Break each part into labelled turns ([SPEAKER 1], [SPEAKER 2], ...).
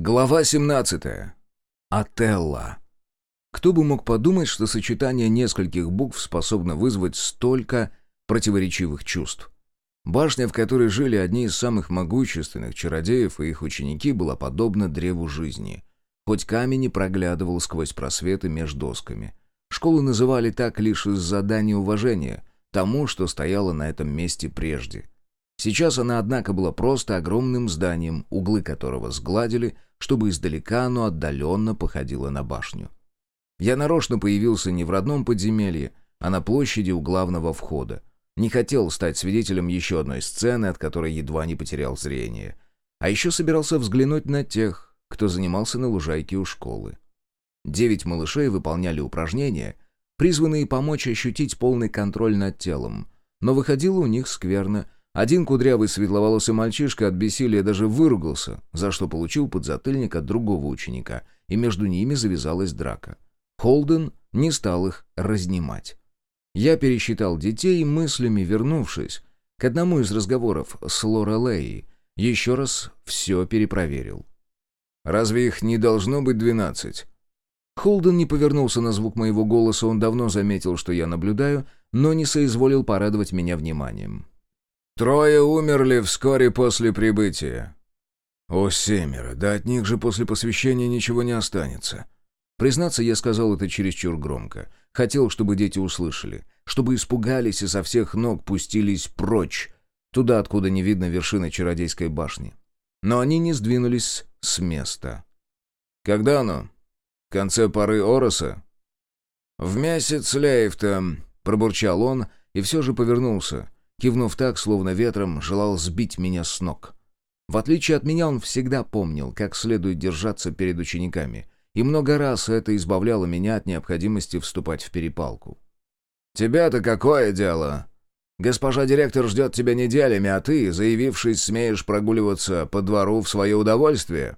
[SPEAKER 1] Глава 17. Отелло. Кто бы мог подумать, что сочетание нескольких букв способно вызвать столько противоречивых чувств. Башня, в которой жили одни из самых могущественных чародеев и их ученики, была подобна древу жизни. Хоть камень и проглядывал сквозь просветы между досками. Школу называли так лишь из задания уважения тому, что стояло на этом месте прежде. Сейчас она, однако, была просто огромным зданием, углы которого сгладили – чтобы издалека оно отдаленно походило на башню. Я нарочно появился не в родном подземелье, а на площади у главного входа. Не хотел стать свидетелем еще одной сцены, от которой едва не потерял зрение. А еще собирался взглянуть на тех, кто занимался на лужайке у школы. Девять малышей выполняли упражнения, призванные помочь ощутить полный контроль над телом, но выходило у них скверно, один кудрявый светловолосый мальчишка от бессилия даже выругался, за что получил подзатыльник от другого ученика, и между ними завязалась драка. Холден не стал их разнимать. Я пересчитал детей, мыслями вернувшись к одному из разговоров с Лорелей, еще раз все перепроверил. «Разве их не должно быть двенадцать?» Холден не повернулся на звук моего голоса, он давно заметил, что я наблюдаю, но не соизволил порадовать меня вниманием. Трое умерли вскоре после прибытия. О, семеро, да от них же после посвящения ничего не останется. Признаться, я сказал это чересчур громко. Хотел, чтобы дети услышали, чтобы испугались и со всех ног пустились прочь, туда, откуда не видно вершины чародейской башни. Но они не сдвинулись с места. «Когда оно? В конце поры Ороса?» «В месяц Лейфта», — пробурчал он и все же повернулся — кивнув так, словно ветром, желал сбить меня с ног. В отличие от меня, он всегда помнил, как следует держаться перед учениками, и много раз это избавляло меня от необходимости вступать в перепалку. «Тебя-то какое дело? Госпожа директор ждет тебя неделями, а ты, заявившись, смеешь прогуливаться по двору в свое удовольствие?»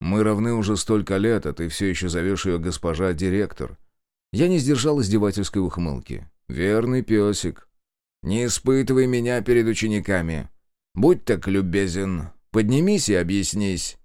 [SPEAKER 1] «Мы равны уже столько лет, а ты все еще зовешь ее госпожа директор». Я не сдержал издевательской ухмылки. «Верный песик. Не испытывай меня перед учениками. Будь так любезен, поднимись и объяснись».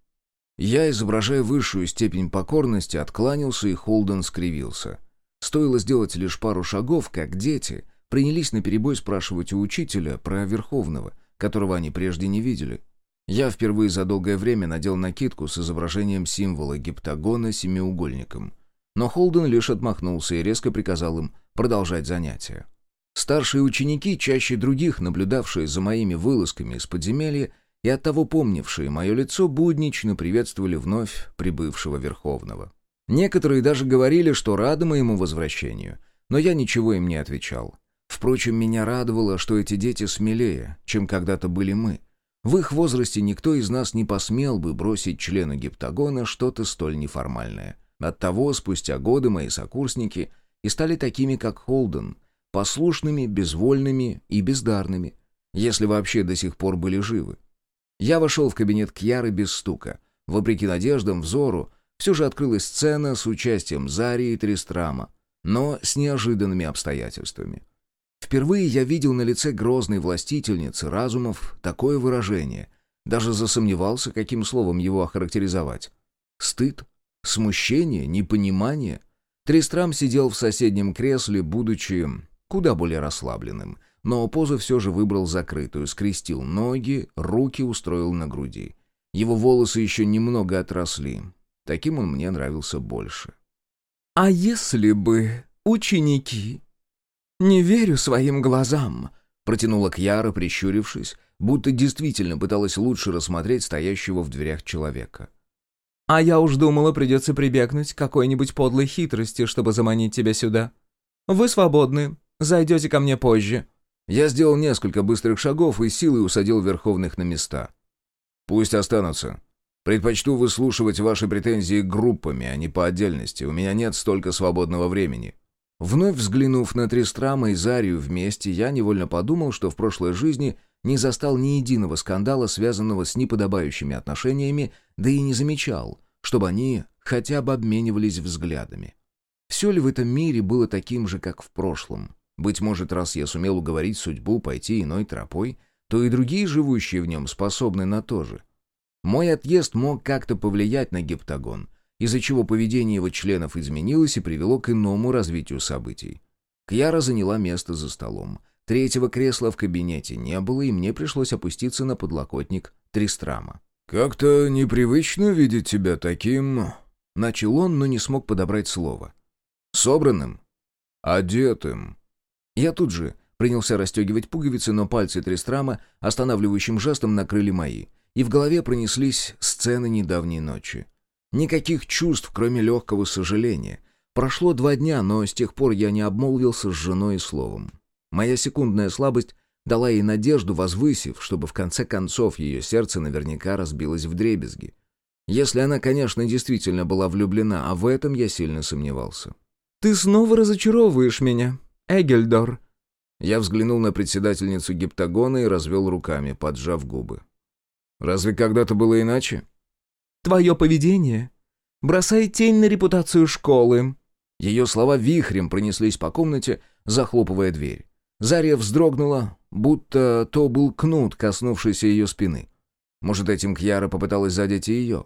[SPEAKER 1] Я, изображая высшую степень покорности, откланялся, и Холден скривился. Стоило сделать лишь пару шагов, как дети принялись наперебой спрашивать у учителя про Верховного, которого они прежде не видели. Я впервые за долгое время надел накидку с изображением символа гептагона семиугольником. Но Холден лишь отмахнулся и резко приказал им продолжать занятия. Старшие ученики, чаще других наблюдавшие за моими вылазками из подземелья и оттого помнившие мое лицо, буднично приветствовали вновь прибывшего Верховного. Некоторые даже говорили, что рады моему возвращению, но я ничего им не отвечал. Впрочем, меня радовало, что эти дети смелее, чем когда-то были мы. В их возрасте никто из нас не посмел бы бросить члену гептагона что-то столь неформальное. Оттого спустя годы мои сокурсники и стали такими, как Холден — послушными, безвольными и бездарными, если вообще до сих пор были живы. Я вошел в кабинет Кьяры без стука. Вопреки надеждам, взору, все же открылась сцена с участием Зари и Тристрама, но с неожиданными обстоятельствами. Впервые я видел на лице грозной властительницы разумов такое выражение, даже засомневался, каким словом его охарактеризовать. Стыд? Смущение? Непонимание? Тристрам сидел в соседнем кресле, будучи куда более расслабленным, но позу все же выбрал закрытую, скрестил ноги, руки устроил на груди. Его волосы еще немного отросли. Таким он мне нравился больше.
[SPEAKER 2] «А если бы ученики...» «Не верю своим глазам», — протянула Кьяра, прищурившись, будто действительно пыталась лучше рассмотреть стоящего в дверях человека. «А я уж думала, придется прибегнуть к какой-нибудь подлой хитрости, чтобы заманить тебя сюда. Вы свободны, Зайдете ко мне позже».
[SPEAKER 1] Я сделал несколько быстрых шагов и силой усадил верховных на места. «Пусть останутся. Предпочту выслушивать ваши претензии группами, а не по отдельности. У меня нет столько свободного времени». Вновь взглянув на Тристрама и Зарию вместе, я невольно подумал, что в прошлой жизни не застал ни единого скандала, связанного с неподобающими отношениями, да и не замечал, чтобы они хотя бы обменивались взглядами. Все ли в этом мире было таким же, как в прошлом? Быть может, раз я сумел уговорить судьбу пойти иной тропой, то и другие живущие в нем способны на то же. Мой отъезд мог как-то повлиять на гептагон, из-за чего поведение его членов изменилось и привело к иному развитию событий. Кьяра заняла место за столом. Третьего кресла в кабинете не было, и мне пришлось опуститься на подлокотник Тристрама. «Как-то непривычно видеть тебя таким...» Начал он, но не смог подобрать слово. «Собранным? Одетым?» Я тут же принялся расстегивать пуговицы, но пальцы Тристрама останавливающим жестом накрыли мои, и в голове пронеслись сцены недавней ночи. Никаких чувств, кроме легкого сожаления. Прошло два дня, но с тех пор я не обмолвился с женой и словом. Моя секундная слабость дала ей надежду, возвысив, чтобы в конце концов ее сердце наверняка разбилось в дребезги. Если она, конечно, действительно была влюблена, а в этом я сильно сомневался.
[SPEAKER 2] «Ты снова разочаровываешь меня, Эгельдор».
[SPEAKER 1] Я взглянул на председательницу гиптагона и развел руками, поджав губы. «Разве когда-то было иначе?»
[SPEAKER 2] «Твое поведение бросает тень на репутацию школы».
[SPEAKER 1] Ее слова вихрем пронеслись по комнате, захлопывая дверь. Зария вздрогнула, будто то был кнут, коснувшийся ее спины. Может, этим Кьяра попыталась задеть и ее?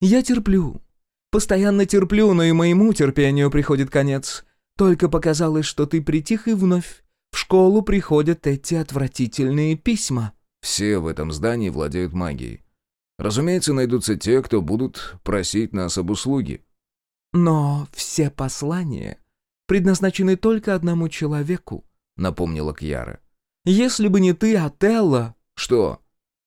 [SPEAKER 2] «Я терплю. Постоянно терплю, но и моему терпению приходит конец. Только показалось, что ты притих, и вновь в школу приходят эти отвратительные письма».
[SPEAKER 1] Все в этом здании владеют магией. Разумеется, найдутся те, кто будут просить нас об услуге.
[SPEAKER 2] «Но все послания предназначены только одному человеку», — напомнила Кьяра. «Если бы не ты, а Телла...»
[SPEAKER 1] «Что?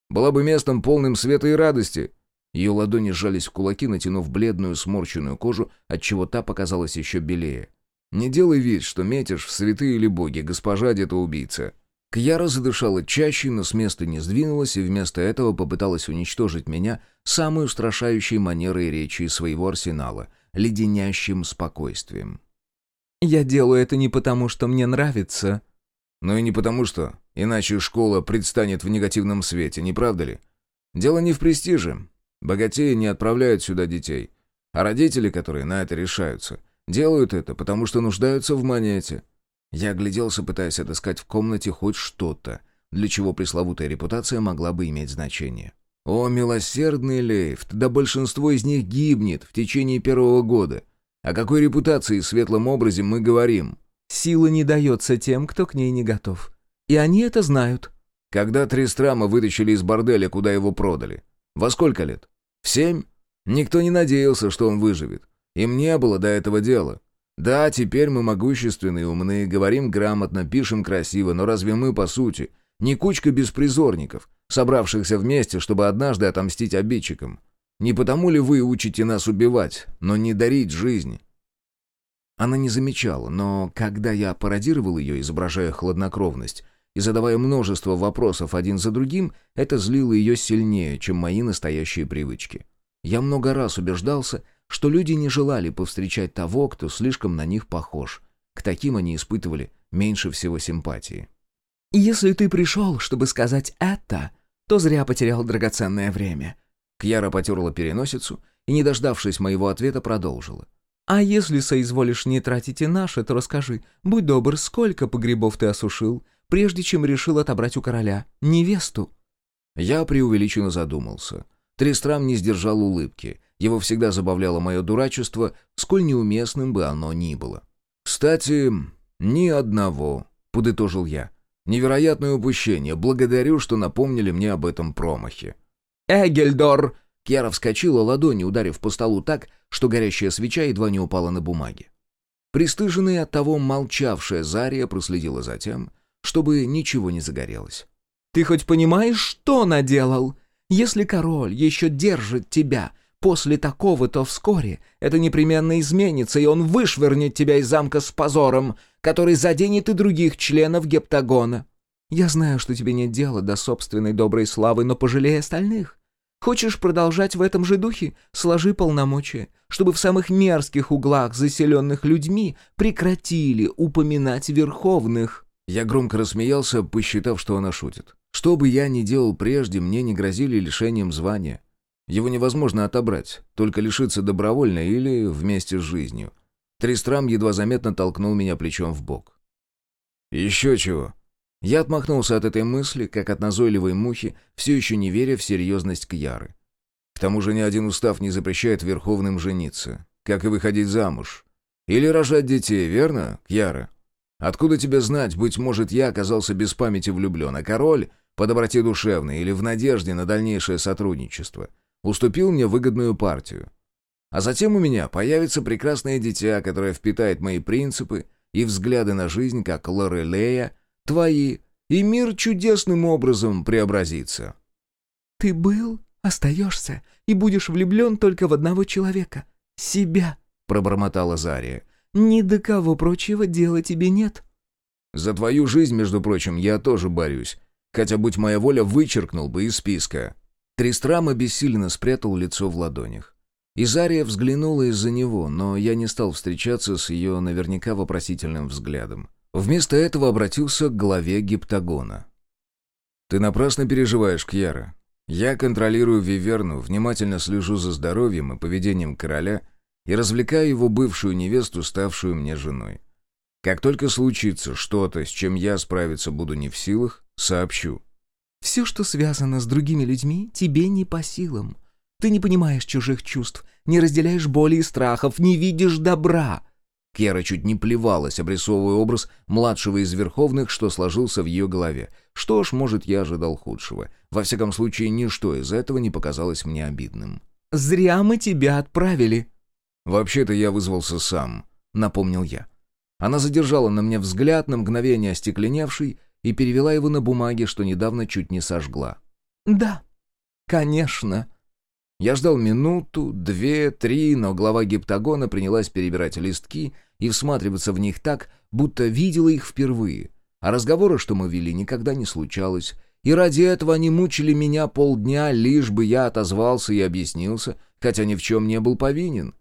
[SPEAKER 1] Была бы местом полным света и радости». Ее ладони сжались в кулаки, натянув бледную сморщенную кожу, отчего та показалась еще белее. «Не делай вид, что метишь в святые или боги, госпожа где-то убийца». Кьяра задышала чаще, но с места не сдвинулась и вместо этого попыталась уничтожить меня самой устрашающей манерой речи из своего арсенала, леденящим спокойствием.
[SPEAKER 2] «Я делаю это не потому, что мне нравится».
[SPEAKER 1] «Ну и не потому что, иначе школа предстанет в негативном свете, не правда ли? Дело не в престиже. Богатеи не отправляют сюда детей. А родители, которые на это решаются, делают это, потому что нуждаются в монете». Я огляделся, пытаясь отыскать в комнате хоть что-то, для чего пресловутая репутация могла бы иметь значение. «О, милосердный Лейфт, да большинство из них гибнет в течение первого года. О какой репутации и светлом образе мы говорим?»
[SPEAKER 2] «Сила не дается тем, кто к ней не готов. И они это знают».
[SPEAKER 1] «Когда Тристрама вытащили из борделя, куда его продали? Во сколько лет? В семь? Никто не надеялся, что он выживет. Им не было до этого дела. Да, теперь мы могущественные, умные, говорим грамотно, пишем красиво, но разве мы, по сути, не кучка беспризорников, собравшихся вместе, чтобы однажды отомстить обидчикам? Не потому ли вы учите нас убивать, но не дарить жизнь?» Она не замечала, но когда я пародировал ее, изображая хладнокровность, и задавая множество вопросов один за другим, это злило ее сильнее, чем мои настоящие привычки. Я много раз убеждался, что люди не желали повстречать того, кто слишком на них похож. К таким они испытывали меньше всего симпатии.
[SPEAKER 2] «Если ты пришел, чтобы сказать это, то зря потерял драгоценное время».
[SPEAKER 1] Кьяра потерла переносицу и, не дождавшись моего ответа, продолжила.
[SPEAKER 2] «А если соизволишь не тратить и наше, то расскажи, будь добр, сколько погребов ты осушил, прежде чем решил отобрать у короля невесту?»
[SPEAKER 1] Я преувеличенно задумался. Тристрам не сдержал улыбки. Его всегда забавляло мое дурачество, сколь неуместным бы оно ни было. «Кстати, ни одного», — подытожил я. «Невероятное упущение. Благодарю, что напомнили мне об этом промахе».
[SPEAKER 2] «Эгельдор!»
[SPEAKER 1] Кьяра вскочила, ладони ударив по столу так, что горящая свеча едва не упала на бумаге. Пристыженная от того молчавшая Зария проследила за тем, чтобы ничего не загорелось.
[SPEAKER 2] «Ты хоть понимаешь, что наделал? Если король еще держит тебя после такого, то вскоре это непременно изменится, и он вышвырнет тебя из замка с позором, который заденет и других членов гептагона. Я знаю, что тебе нет дела до собственной доброй славы, но пожалей остальных. Хочешь продолжать в этом же духе? Сложи полномочия, чтобы в самых мерзких углах, заселенных людьми, прекратили упоминать верховных».
[SPEAKER 1] Я громко рассмеялся, посчитав, что она шутит. Что бы я ни делал прежде, мне не грозили лишением звания. Его невозможно отобрать, только лишиться добровольно или вместе с жизнью. Тристрам едва заметно толкнул меня плечом в бок. «Еще чего?» Я отмахнулся от этой мысли, как от назойливой мухи, все еще не веря в серьезность Кьяры. К тому же ни один устав не запрещает верховным жениться, как и выходить замуж. Или рожать детей, верно, Кьяра? Откуда тебе знать, быть может, я оказался без памяти влюблен, а король, по доброте душевной или в надежде на дальнейшее сотрудничество, уступил мне выгодную партию. А затем у меня появится прекрасное дитя, которое впитает мои принципы и взгляды на жизнь, как Лорелея, твои, и мир чудесным образом преобразится.
[SPEAKER 2] «Ты был, остаешься и будешь влюблен только в одного человека — себя», — пробормотала Зария. «Ни до кого прочего дела тебе нет».
[SPEAKER 1] «За твою жизнь, между прочим, я тоже борюсь, хотя, будь моя воля, вычеркнул бы из списка». Тристрам обессиленно спрятал лицо в ладонях. Изария взглянула из-за него, но я не стал встречаться с ее наверняка вопросительным взглядом. Вместо этого обратился к главе гиптагона. «Ты напрасно переживаешь, Кьяра. Я контролирую Виверну, внимательно слежу за здоровьем и поведением короля и развлекаю его бывшую невесту, ставшую мне женой. Как только случится что-то, с чем я справиться буду не в силах, сообщу».
[SPEAKER 2] «Все, что связано с другими людьми, тебе не по силам», ты не понимаешь чужих чувств, не разделяешь боли и страхов, не видишь добра».
[SPEAKER 1] Кьяра чуть не плевалась, обрисовывая образ младшего из Верховных, что сложился в ее голове. Что ж, может, я ожидал худшего. Во всяком случае, ничто из этого не показалось мне обидным.
[SPEAKER 2] «Зря мы тебя отправили».
[SPEAKER 1] «Вообще-то я вызвался сам», — напомнил я. Она задержала на мне взгляд, на мгновение остекленевший, и перевела его на бумаге, что недавно чуть не сожгла.
[SPEAKER 2] «Да, конечно»,
[SPEAKER 1] я ждал минуту, две, три, но глава гиптагона принялась перебирать листки и всматриваться в них так, будто видела их впервые. А разговора, что мы вели, никогда не случалось. И ради этого они мучили меня полдня, лишь бы я отозвался и объяснился, хотя ни в чем не был повинен.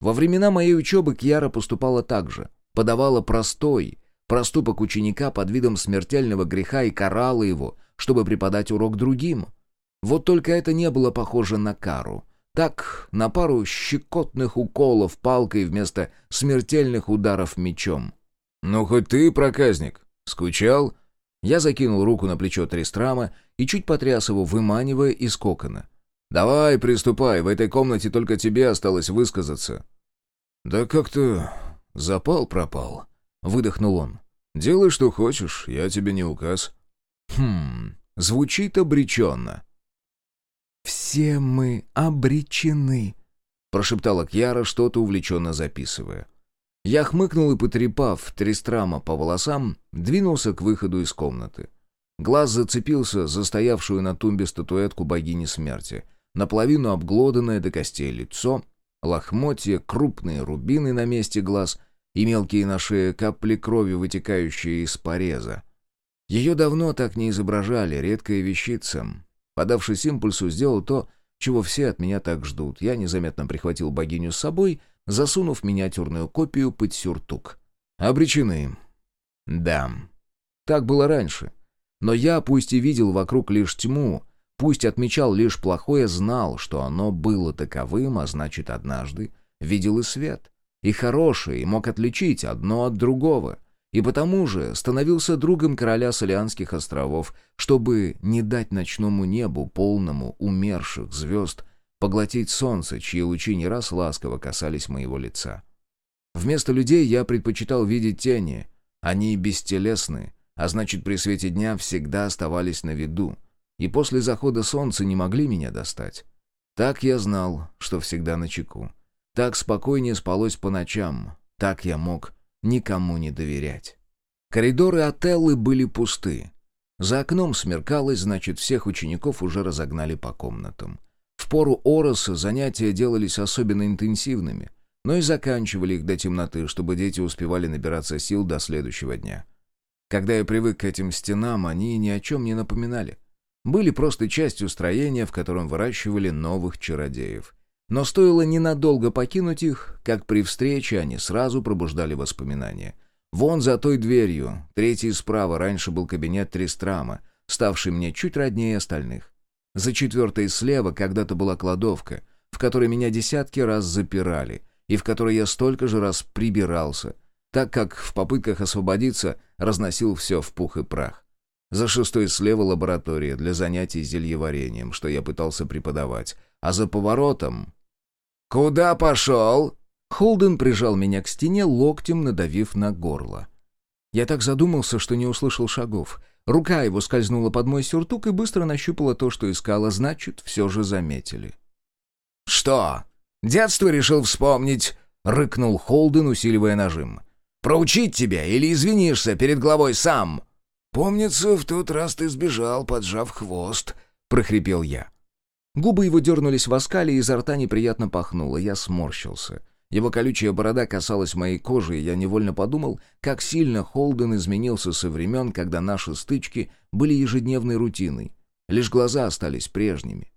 [SPEAKER 1] Во времена моей учебы Кьяра поступала так же. Подавала простой, проступок ученика под видом смертельного греха и карала его, чтобы преподать урок другим — вот только это не было похоже на кару. Так, на пару щекотных уколов палкой вместо смертельных ударов мечом. «Ну, хоть ты, проказник, скучал?» Я закинул руку на плечо Тристрама и чуть потряс его, выманивая из кокона. «Давай, приступай, в этой комнате только тебе осталось высказаться». «Да как-то запал пропал», — выдохнул он. «Делай, что хочешь, я тебе не указ». «Хм, звучит обреченно».
[SPEAKER 2] «Все мы обречены», — прошептала Кьяра, что-то увлеченно записывая.
[SPEAKER 1] Я хмыкнул и, потрепав Тристрама по волосам, двинулся к выходу из комнаты. Глаз зацепился за стоявшую на тумбе статуэтку богини смерти, наполовину обглоданное до костей лицо, лохмотья, крупные рубины на месте глаз и мелкие на шее капли крови, вытекающие из пореза. Ее давно так не изображали, редкая вещица, Подавшись импульсу, сделал то, чего все от меня так ждут. Я незаметно прихватил богиню с собой, засунув миниатюрную копию под сюртук. Обречены. Да. Так было раньше. Но я, пусть и видел вокруг лишь тьму, пусть отмечал лишь плохое, знал, что оно было таковым, а значит, однажды видел и свет. И хорошее, и мог отличить одно от другого и потому же становился другом короля Солианских островов, чтобы не дать ночному небу, полному умерших звезд, поглотить солнце, чьи лучи не раз ласково касались моего лица. Вместо людей я предпочитал видеть тени. Они бестелесны, а значит, при свете дня всегда оставались на виду, и после захода солнца не могли меня достать. Так я знал, что всегда на чеку. Так спокойнее спалось по ночам, так я мог никому не доверять. Коридоры Отеллы были пусты. За окном смеркалось, значит, всех учеников уже разогнали по комнатам. В пору Ороса занятия делались особенно интенсивными, но и заканчивали их до темноты, чтобы дети успевали набираться сил до следующего дня. Когда я привык к этим стенам, они ни о чем не напоминали. Были просто частью строения, в котором выращивали новых чародеев — но стоило ненадолго покинуть их, как при встрече они сразу пробуждали воспоминания. Вон за той дверью, третий справа, раньше был кабинет Тристрама, ставший мне чуть роднее остальных. За четвертой слева когда-то была кладовка, в которой меня десятки раз запирали, и в которой я столько же раз прибирался, так как в попытках освободиться разносил все в пух и прах. За шестой слева лаборатория для занятий зельеварением, что я пытался преподавать, а за поворотом... «Куда пошел?»
[SPEAKER 2] Холден прижал меня к стене, локтем надавив на горло. Я так задумался, что не услышал шагов. Рука его скользнула под мой сюртук и быстро нащупала то, что искала, значит, все же заметили.
[SPEAKER 1] «Что? Детство решил вспомнить?» — рыкнул Холден, усиливая нажим. «Проучить тебя или извинишься перед главой сам?» «Помнится, в тот раз ты сбежал, поджав хвост», — прохрипел я.
[SPEAKER 2] Губы его дернулись в оскале, изо рта неприятно пахнуло. Я сморщился. Его колючая борода касалась моей кожи, и я невольно подумал, как сильно Холден изменился со времен, когда наши стычки были ежедневной рутиной. Лишь глаза остались прежними.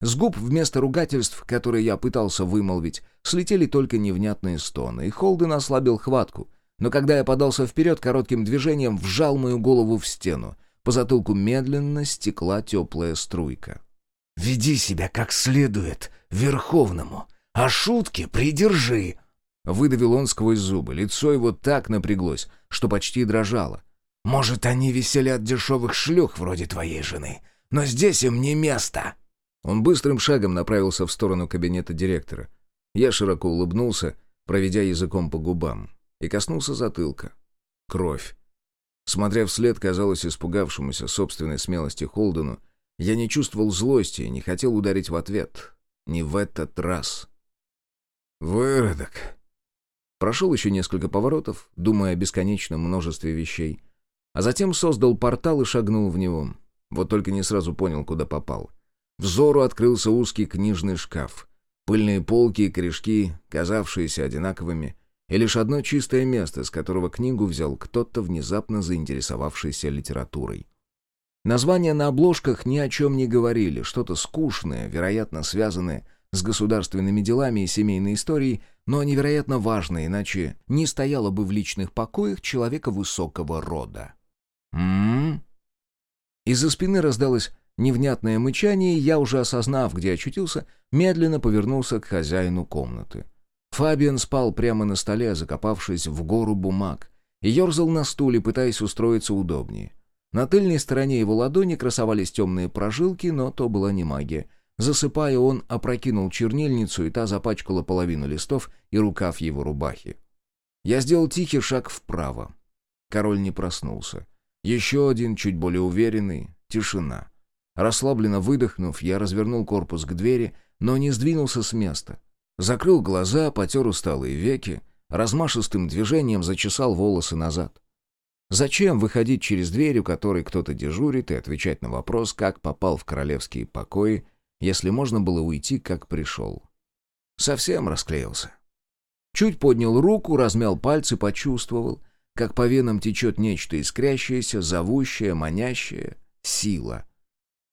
[SPEAKER 2] С губ вместо ругательств, которые я пытался вымолвить, слетели только невнятные стоны, и Холден ослабил хватку. Но когда я подался вперед, коротким движением вжал мою голову в стену. По затылку медленно стекла теплая струйка.
[SPEAKER 1] «Веди себя как следует, Верховному, а шутки придержи!»
[SPEAKER 2] Выдавил он сквозь зубы. Лицо его так напряглось, что почти дрожало.
[SPEAKER 1] «Может, они веселят дешевых шлюх вроде твоей жены, но здесь им не место!»
[SPEAKER 2] Он быстрым шагом направился в сторону кабинета директора. Я широко улыбнулся, проведя языком по губам, и коснулся затылка. Кровь. Смотря вслед, казалось, испугавшемуся собственной смелости Холдену, я не чувствовал злости и не хотел ударить в ответ. Не в этот раз.
[SPEAKER 1] «Выродок!»
[SPEAKER 2] Прошел еще несколько поворотов, думая о бесконечном множестве вещей, а затем создал портал и шагнул в него. Вот только не сразу понял, куда попал. Взору открылся узкий книжный шкаф. Пыльные полки и корешки, казавшиеся одинаковыми, и лишь одно чистое место, с которого книгу взял кто-то, внезапно заинтересовавшийся литературой. Названия на обложках ни о чем не говорили, что-то скучное, вероятно, связанное с государственными делами и семейной историей, но невероятно важное, иначе не стояло бы в личных покоях человека высокого рода. «М-м-м?» Из-за спины раздалось невнятное мычание, и я, уже осознав, где очутился, медленно повернулся к хозяину комнаты. Фабиан спал прямо на столе, закопавшись в гору бумаг, и ерзал на стуле, пытаясь устроиться удобнее. На тыльной стороне его ладони красовались темные прожилки, но то была не магия. Засыпая, он опрокинул чернильницу, и та запачкала половину листов и рукав его рубахи. Я сделал тихий шаг вправо. Король не проснулся. Еще один, чуть более уверенный. Тишина. Расслабленно выдохнув, я развернул корпус к двери, но не сдвинулся с места. Закрыл глаза, потер усталые веки, размашистым движением зачесал волосы назад. Зачем выходить через дверь, у которой кто-то дежурит, и отвечать на вопрос, как попал в королевские покои, если можно было уйти, как пришел? Совсем расклеился. Чуть поднял руку, размял пальцы, почувствовал, как по венам течет нечто искрящееся, зовущее, манящее, сила.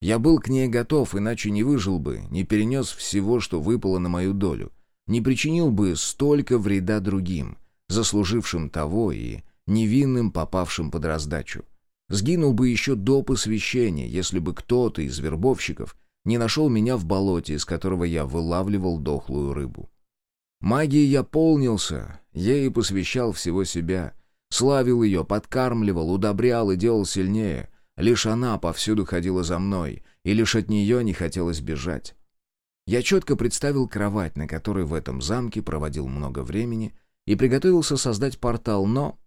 [SPEAKER 2] Я был к ней готов, иначе не выжил бы, не перенес всего, что выпало на мою долю, не причинил бы столько вреда другим, заслужившим того и невинным, попавшим под раздачу. Сгинул бы еще до посвящения, если бы кто-то из вербовщиков не нашел меня в болоте, из которого я вылавливал дохлую рыбу. Магией я полнился, ей посвящал всего себя, славил ее, подкармливал, удобрял и делал сильнее. Лишь она повсюду ходила за мной, и лишь от нее не хотелось бежать. Я четко представил кровать, на которой в этом замке проводил много времени, и приготовился создать портал, но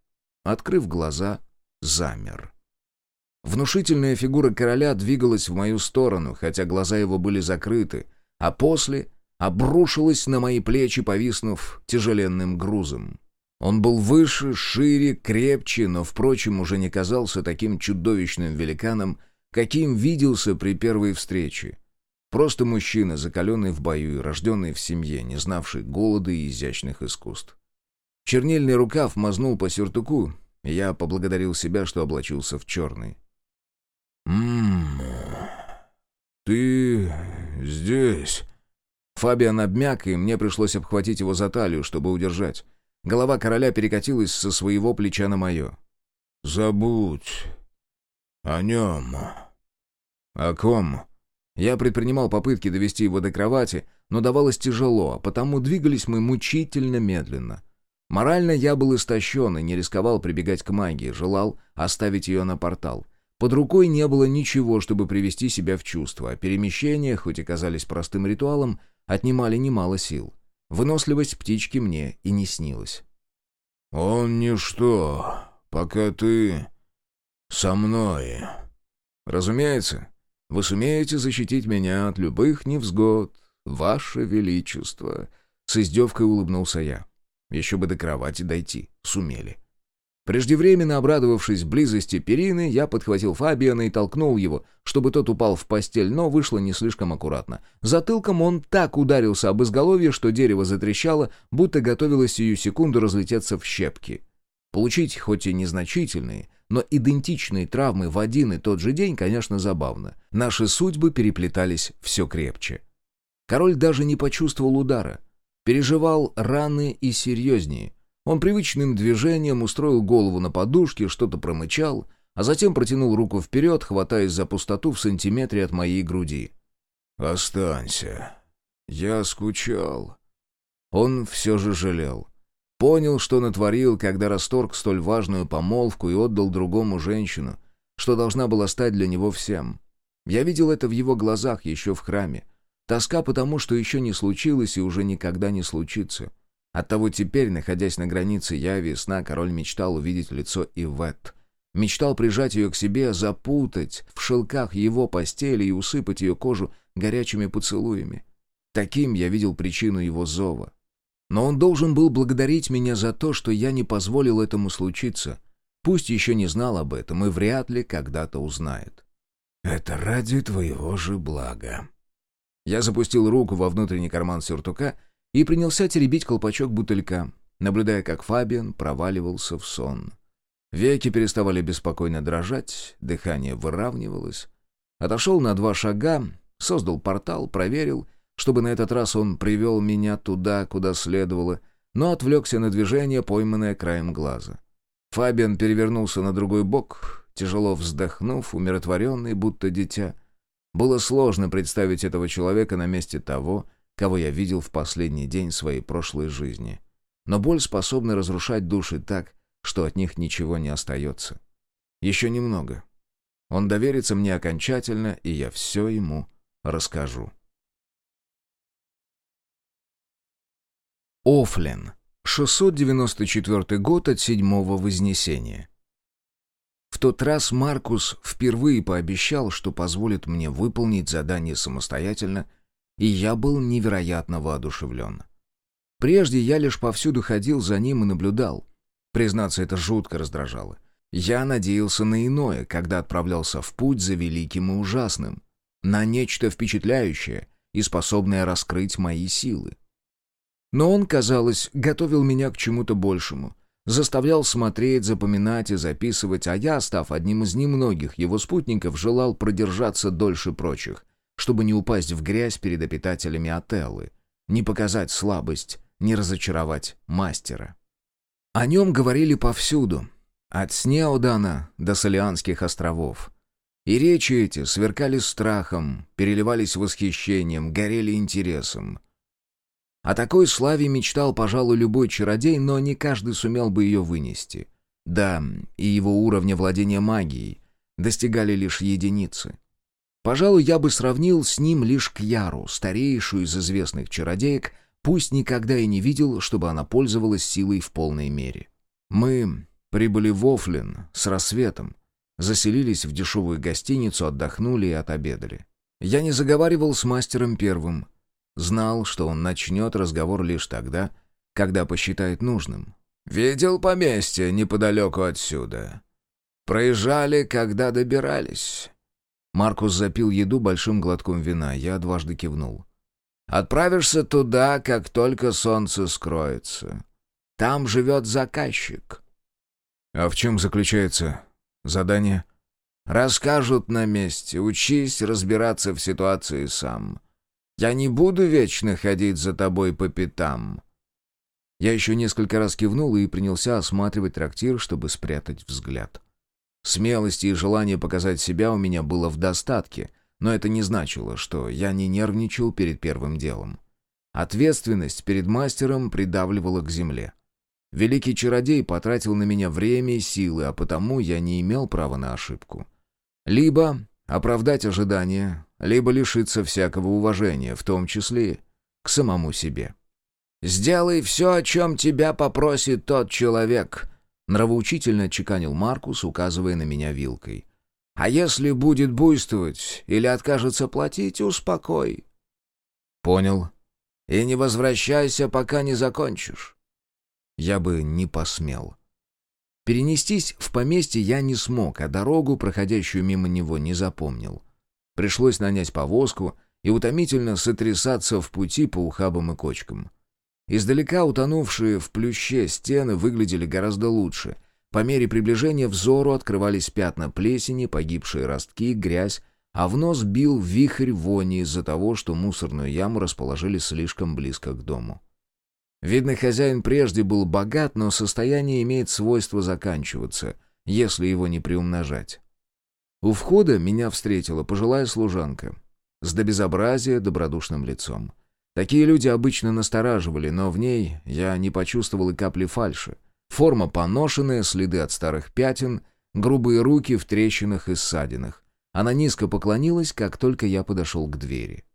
[SPEAKER 2] Открыв глаза, замер. Внушительная фигура короля двигалась в мою сторону, хотя глаза его были закрыты, а после обрушилась на мои плечи, повиснув тяжеленным грузом. Он был выше, шире, крепче, но, впрочем, уже не казался таким чудовищным великаном, каким виделся при первой встрече. Просто мужчина, закаленный в бою и рожденный в семье, не знавший голода и изящных искусств. Чернильный рукав мазнул по сюртуку, и я поблагодарил себя, что облачился в черный.
[SPEAKER 1] «Ммм... Ты здесь...»
[SPEAKER 2] Фабиан обмяк, и мне пришлось обхватить его за талию, чтобы удержать. Голова короля перекатилась со своего плеча на мое.
[SPEAKER 1] «Забудь о нем».
[SPEAKER 2] «О ком?» Я предпринимал попытки довести его до кровати, но давалось тяжело, а потому двигались мы мучительно медленно. Морально я был истощен и не рисковал прибегать к магии, желал оставить ее на портал.
[SPEAKER 1] Под рукой не было ничего, чтобы привести себя в чувство, а перемещения, хоть и казались простым ритуалом, отнимали немало сил. Выносливость птички мне и не снилась.
[SPEAKER 2] «Он ничто, пока ты со мной».
[SPEAKER 1] «Разумеется, вы сумеете защитить меня от любых невзгод, ваше величество», — с издевкой улыбнулся я. «Еще бы до кровати дойти, сумели». Преждевременно обрадовавшись близости перины, я подхватил Фабиана и толкнул его, чтобы тот упал в постель, но вышло не слишком аккуратно. Затылком он так ударился об изголовье, что дерево затрещало, будто готовилось сию секунду разлететься в щепки. Получить хоть и незначительные, но идентичные травмы в один и тот же день, конечно, забавно. Наши судьбы переплетались все крепче. Король даже не почувствовал удара. Переживал раны и серьезнее — он привычным движением устроил голову на подушке, что-то промычал, а затем протянул руку вперед, хватаясь за пустоту в сантиметре от моей груди.
[SPEAKER 2] «Останься. Я скучал».
[SPEAKER 1] Он все же жалел. Понял, что натворил, когда расторг столь важную помолвку и отдал другому женщину, что должна была стать для него всем. Я видел это в его глазах еще в храме. Тоска потому, что еще не случилось и уже никогда не случится. Оттого теперь, находясь на границе яви и сна, король мечтал увидеть лицо Ивет. Мечтал прижать ее к себе, запутать в шелках его постели и усыпать ее кожу горячими поцелуями. Таким я видел причину его зова. Но он должен был благодарить меня за то, что я не позволил этому случиться. Пусть еще не знал об этом и вряд ли когда-то узнает.
[SPEAKER 2] «Это ради твоего же блага».
[SPEAKER 1] Я запустил руку во внутренний карман сюртука и принялся теребить колпачок бутылька, наблюдая, как Фабиан проваливался в сон. Веки переставали беспокойно дрожать, дыхание выравнивалось. Отошел на два шага, создал портал, проверил, чтобы на этот раз он привел меня туда, куда следовало, но отвлекся на движение, пойманное краем глаза. Фабиан перевернулся на другой бок, тяжело вздохнув, умиротворенный, будто дитя. Было сложно представить этого человека на месте того, кого я видел в последний день своей прошлой жизни. Но боль способна разрушать души так, что от них ничего не остается. Еще немного. Он доверится мне окончательно, и я все ему расскажу. Офлин. 694 год от седьмого Вознесения. Тот раз Маркус впервые пообещал, что позволит мне выполнить задание самостоятельно и я был невероятно воодушевлен. Прежде я лишь повсюду ходил за ним и наблюдал. Признаться, это жутко раздражало. Я надеялся на иное, когда отправлялся в путь за великим и ужасным, на нечто впечатляющее и способное раскрыть мои силы. Но он, казалось, готовил меня к чему-то большему, заставлял смотреть, запоминать и записывать, а я, став одним из немногих его спутников, желал продержаться дольше прочих — чтобы не упасть в грязь перед обитателями Отеллы, не показать слабость, не разочаровать мастера. О нем говорили повсюду, от Снеудана до Солианских островов. И речи эти сверкали страхом, переливались восхищением, горели интересом. О такой славе мечтал, пожалуй, любой чародей, но не каждый сумел бы ее вынести. Да, и его уровня владения магией достигали лишь единицы. Пожалуй, я бы сравнил с ним лишь Кьяру, старейшую из известных чародеек, пусть никогда и не видел, чтобы она пользовалась силой в полной мере. Мы прибыли в Офлин с рассветом, заселились в дешевую гостиницу, отдохнули и отобедали. Я не заговаривал с мастером первым. Знал, что он начнет разговор лишь тогда, когда посчитает нужным. «Видел поместье неподалеку отсюда. Проезжали, когда добирались. Маркус запил еду большим глотком вина, я дважды кивнул. «Отправишься туда, как только солнце скроется. Там живет заказчик». «А в чем заключается задание?» «Расскажут на месте. Учись разбираться в ситуации сам. Я не буду вечно ходить за тобой по пятам». Я еще несколько раз кивнул и принялся осматривать трактир, чтобы спрятать взгляд. Смелости и желания показать себя у меня было в достатке, но это не значило, что я не нервничал перед первым делом. Ответственность перед мастером придавливала к земле. Великий чародей потратил на меня время и силы, а потому я не имел права на ошибку. Либо оправдать ожидания, либо лишиться всякого уважения, в том числе к самому себе. «Сделай все, о чем тебя попросит тот человек», — нравоучительно чеканил Маркус, указывая на меня вилкой. «А если будет буйствовать или откажется платить, успокой». «Понял. И не возвращайся, пока не закончишь». Я бы не посмел. Перенестись в поместье я не смог, а дорогу, проходящую мимо него, не запомнил. Пришлось нанять повозку и утомительно сотрясаться в пути по ухабам и кочкам. Издалека утонувшие в плюще стены выглядели гораздо лучше. По мере приближения взору открывались пятна плесени, погибшие ростки, грязь, а в нос бил вихрь вони из-за того, что мусорную яму расположили слишком близко к дому. Видно, хозяин прежде был богат, но состояние имеет свойство заканчиваться, если его не приумножать. У входа меня встретила пожилая служанка с до безобразия добродушным лицом. Такие люди обычно настораживали, но в ней я не почувствовал и капли фальши. Форма поношенная, следы от старых пятен, грубые руки в трещинах и ссадинах. Она низко поклонилась, как только я подошел к двери.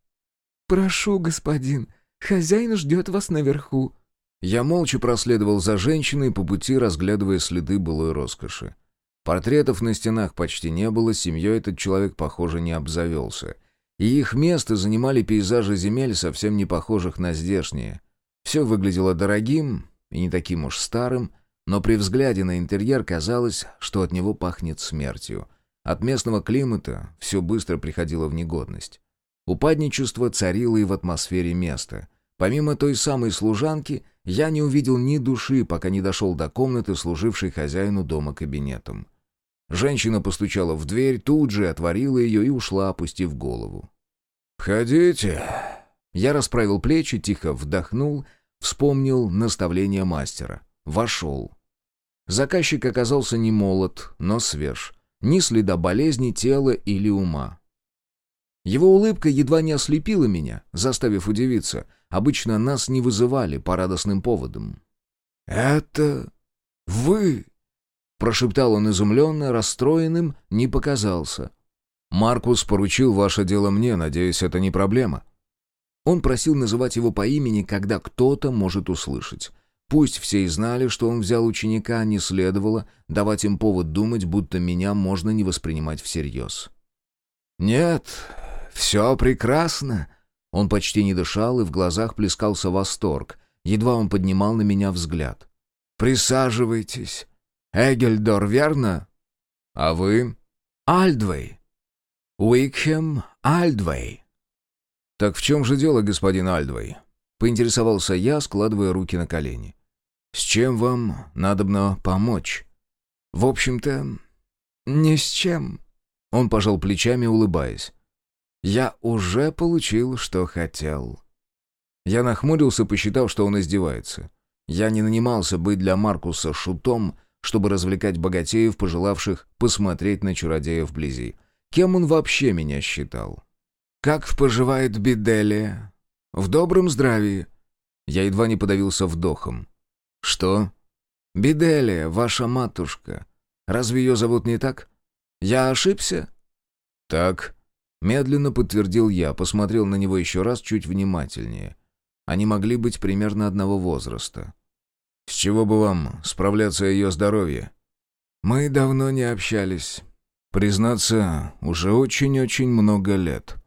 [SPEAKER 2] «Прошу, господин, хозяин ждет вас наверху»,
[SPEAKER 1] я молча проследовал за женщиной, по пути разглядывая следы былой роскоши. Портретов на стенах почти не было, семьей этот человек, похоже, не обзавелся. И их место занимали пейзажи земель, совсем не похожих на здешние. Все выглядело дорогим и не таким уж старым, но при взгляде на интерьер казалось, что от него пахнет смертью. От местного климата все быстро приходило в негодность. Упадничество царило и в атмосфере места. Помимо той самой служанки, я не увидел ни души, пока не дошел до комнаты, служившей хозяину дома кабинетом. Женщина постучала в дверь, тут же отворила ее и ушла, опустив голову. «Входите». Я расправил плечи, тихо вдохнул, вспомнил наставление мастера. Вошел. Заказчик оказался не молод, но свеж. Ни следа болезни тела или ума. Его улыбка едва не ослепила меня, заставив удивиться — Обычно нас не вызывали по радостным поводам. «Это вы?» Прошептал он изумленно, расстроенным, не показался. «Маркус поручил ваше дело мне, надеюсь, это не проблема». Он просил называть его по имени, когда кто-то может услышать. Пусть все и знали, что он взял ученика, не следовало давать им повод думать, будто меня можно не воспринимать всерьез. «Нет, все прекрасно», он почти не дышал, и в глазах плескался восторг. Едва он поднимал на меня взгляд. «Присаживайтесь. Эгельдор, верно?» «А вы?» «Альдвей. Уикхем Альдвей». «Так в чем же дело, господин Альдвей?» Поинтересовался я, складывая руки на колени. «С чем вам надобно помочь?» «В общем-то, ни с чем». Он пожал плечами, улыбаясь. Я уже получил, что хотел. Я нахмурился, посчитав, что он издевается. Я не нанимался быть для Маркуса шутом, чтобы развлекать богатеев, пожелавших посмотреть на чародея вблизи. Кем он вообще меня считал? «Как поживает Биделия?» «В добром здравии». Я едва не подавился вдохом. «Что?» «Биделия, ваша матушка. Разве ее зовут не так? Я ошибся?» «Так», Медленно подтвердил я, посмотрел на него еще раз чуть внимательнее. Они могли быть примерно одного возраста. «С чего бы вам справляться о ее здоровье?» «Мы давно не общались. Признаться, уже очень-очень много лет.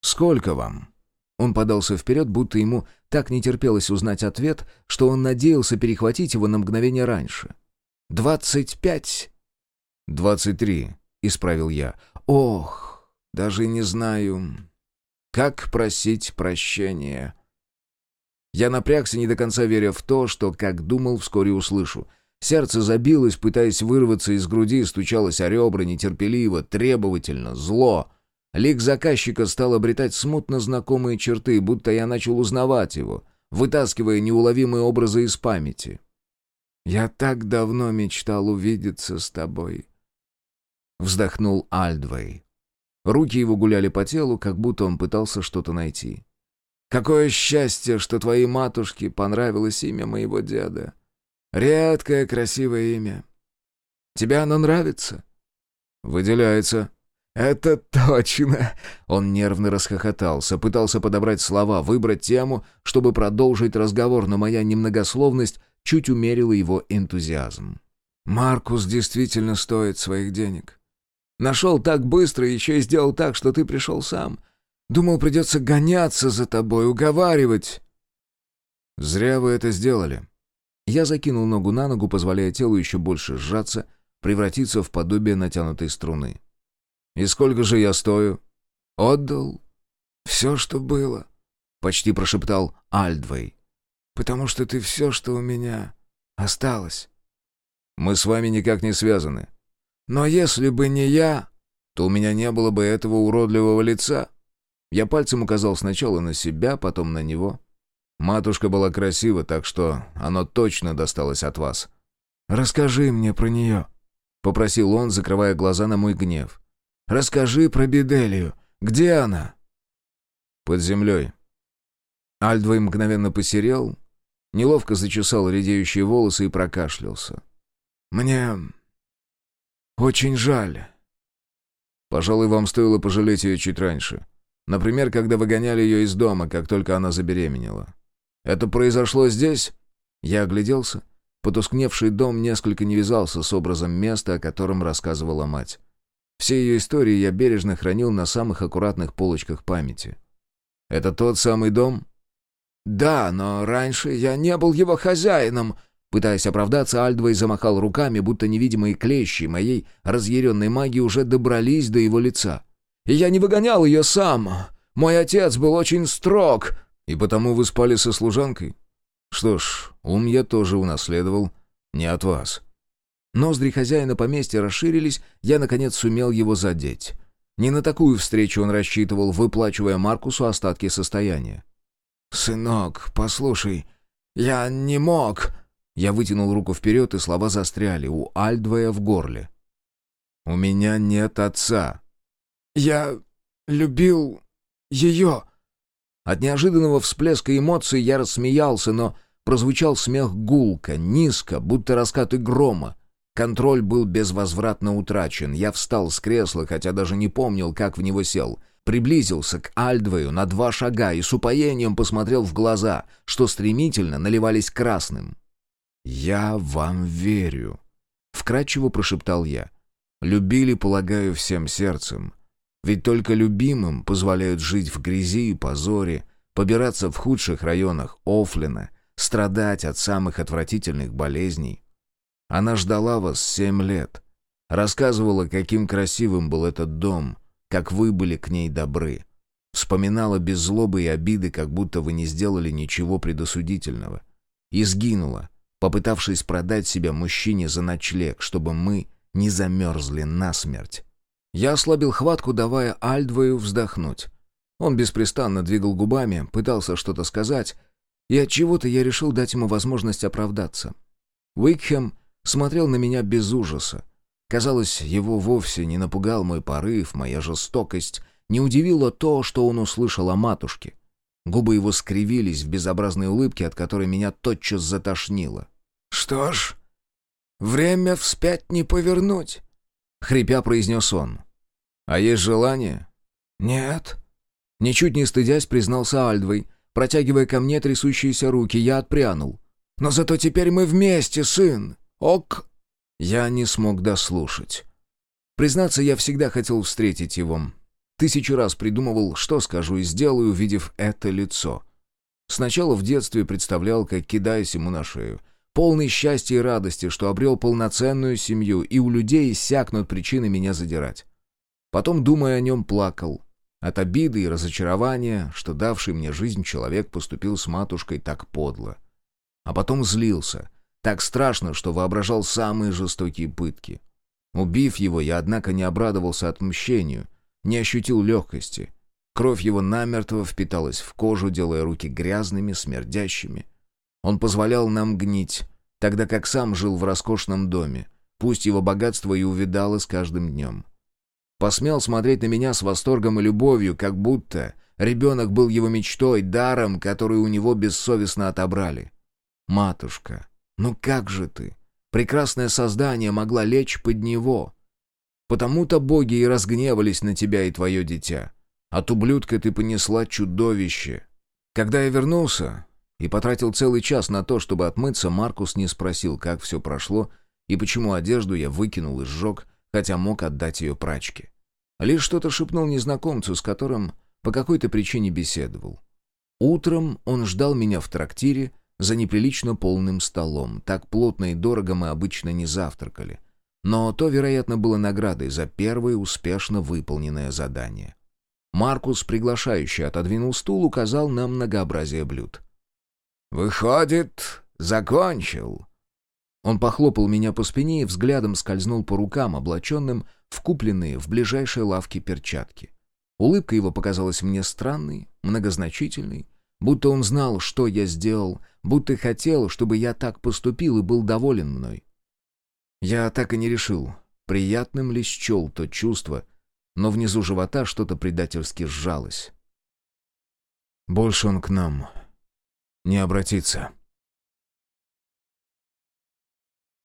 [SPEAKER 1] Сколько вам?» Он подался вперед, будто ему так не терпелось узнать ответ, что он надеялся перехватить его на мгновение раньше. «Двадцать пять?» «Двадцать три», — исправил я. «Ох, даже не знаю, как просить прощения. Я напрягся, не до конца веря в то, что, как думал, вскоре услышу. Сердце забилось, пытаясь вырваться из груди, стучалось о ребра нетерпеливо, требовательно, зло. Лик заказчика стал обретать смутно знакомые черты, будто я начал узнавать его, вытаскивая неуловимые образы из памяти. «Я так давно мечтал увидеться с тобой», — вздохнул Альдвей. Руки его гуляли по телу, как будто он пытался что-то найти. «Какое счастье, что твоей матушке понравилось имя моего деда. Редкое красивое имя. Тебе оно нравится?» «Выделяется». «Это точно!» Он нервно расхохотался, пытался подобрать слова, выбрать тему, чтобы продолжить разговор, но моя немногословность чуть умерила его энтузиазм. «Маркус действительно стоит своих денег. Нашел так быстро и еще и сделал так, что ты пришел сам. Думал, придется гоняться за тобой, уговаривать». «Зря вы это сделали». Я закинул ногу на ногу, позволяя телу еще больше сжаться, превратиться в подобие натянутой струны. «И сколько же я стою?» «Отдал все, что было», — почти прошептал Альдвей. «Потому что ты все, что у меня осталось». «Мы с вами никак не связаны». «Но если бы не я, то у меня не было бы этого уродливого лица». Я пальцем указал сначала на себя, потом на него. «Матушка была красива, так что оно точно досталось от вас». «Расскажи мне про нее», — попросил он, закрывая глаза на мой гнев. Расскажи про Биделию. Где она?» «Под землей». Альдвой мгновенно посерел, неловко зачесал редеющие волосы и прокашлялся. «Мне очень жаль». «Пожалуй, вам стоило пожалеть ее чуть раньше. Например, когда выгоняли ее из дома, как только она забеременела. Это произошло здесь?» Я огляделся. Потускневший дом несколько не вязался с образом места, о котором рассказывала мать. Все ее истории я бережно хранил на самых аккуратных полочках памяти. «Это тот самый дом?» «Да, но раньше я не был его хозяином», Пытаясь оправдаться, Альдвей замахал руками, будто невидимые клещи моей разъяренной магии уже добрались до его лица. «И я не выгонял ее сам. Мой отец был очень строг». «И потому вы спали со служанкой?» «Что ж, ум я тоже унаследовал не от вас». Ноздри хозяина поместья расширились, я, наконец, сумел его задеть. Не на такую встречу он рассчитывал, выплачивая Маркусу остатки состояния. «Сынок, послушай, я не мог...» Я вытянул руку вперед, и слова застряли у Альдвоя в горле. «У меня нет отца». «Я любил ее...» От неожиданного всплеска эмоций я рассмеялся, но прозвучал смех гулко, низко, будто раскаты грома. Контроль был безвозвратно утрачен. Я встал с кресла, хотя даже не помнил, как в него сел. Приблизился к Альдвею на два шага и с упоением посмотрел в глаза, что стремительно наливались красным. «Я вам верю», — вкратчиво прошептал я. «Любили, полагаю, всем сердцем. Ведь только любимым позволяют жить в грязи и позоре, побираться в худших районах Офлина, страдать от самых отвратительных болезней». Она ждала вас семь лет. Рассказывала, каким красивым был этот дом, как вы были к ней добры. Вспоминала без злобы и обиды, как будто вы не сделали ничего предосудительного. И сгинула, попытавшись продать себя мужчине за ночлег, чтобы мы не замерзли насмерть. Я ослабил хватку, давая Альдвою вздохнуть. Он беспрестанно двигал губами, пытался что-то сказать, и от чего то я решил дать ему возможность оправдаться. Уикхем смотрел на меня без ужаса. Казалось, его вовсе не напугал мой порыв, моя жестокость, не удивило то, что он услышал о матушке. Губы его скривились в безобразной улыбке, от которой меня тотчас затошнило. «Что ж, время вспять не повернуть», — хрипя произнес он. «А есть желание?» «Нет». Ничуть не стыдясь, признался Альдвой, протягивая ко мне трясущиеся руки, я отпрянул. «Но зато теперь мы вместе, сын. «Ок!» Я не смог дослушать. Признаться, я всегда хотел встретить его. Тысячу раз придумывал, что скажу и сделаю, увидев это лицо. Сначала в детстве представлял, как кидаюсь ему на шею. Полный счастья и радости, что обрел полноценную семью, и у людей иссякнут причины меня задирать. Потом, думая о нем, плакал. От обиды и разочарования, что давший мне жизнь человек поступил с матушкой так подло. А потом злился — так страшно, что воображал самые жестокие пытки. Убив его, я, однако, не обрадовался отмщению, не ощутил легкости. Кровь его намертво впиталась в кожу, делая руки грязными, смердящими. Он позволял нам гнить, тогда как сам жил в роскошном доме, пусть его богатство и увядало с каждым днем. Посмел смотреть на меня с восторгом и любовью, как будто ребенок был его мечтой, даром, который у него бессовестно отобрали. Матушка, «Ну как же ты? Прекрасное создание могла лечь под него!» Потому-то боги и разгневались на тебя и твое дитя. От ублюдка ты понесла чудовище. Когда я вернулся и потратил целый час на то, чтобы отмыться, Маркус не спросил, как все прошло и почему одежду я выкинул и сжег, хотя мог отдать ее прачке. Лишь что-то шепнул незнакомцу, с которым по какой-то причине беседовал. Утром он ждал меня в трактире за неприлично полным столом. Так плотно и дорого мы обычно не завтракали. Но то, вероятно, было наградой за первое успешно выполненное задание. Маркус, приглашающий, отодвинул стул, указал на многообразие блюд. «Выходит, закончил?» Он похлопал меня по спине и взглядом скользнул по рукам, облаченным в купленные в ближайшей лавке перчатки. Улыбка его показалась мне странной, многозначительной, будто он знал, что я сделал, будто хотел, чтобы я так поступил и был доволен мной. Я так и не решил, приятным ли счел то чувство, но внизу живота что-то предательски сжалось. Больше он к нам не обратится.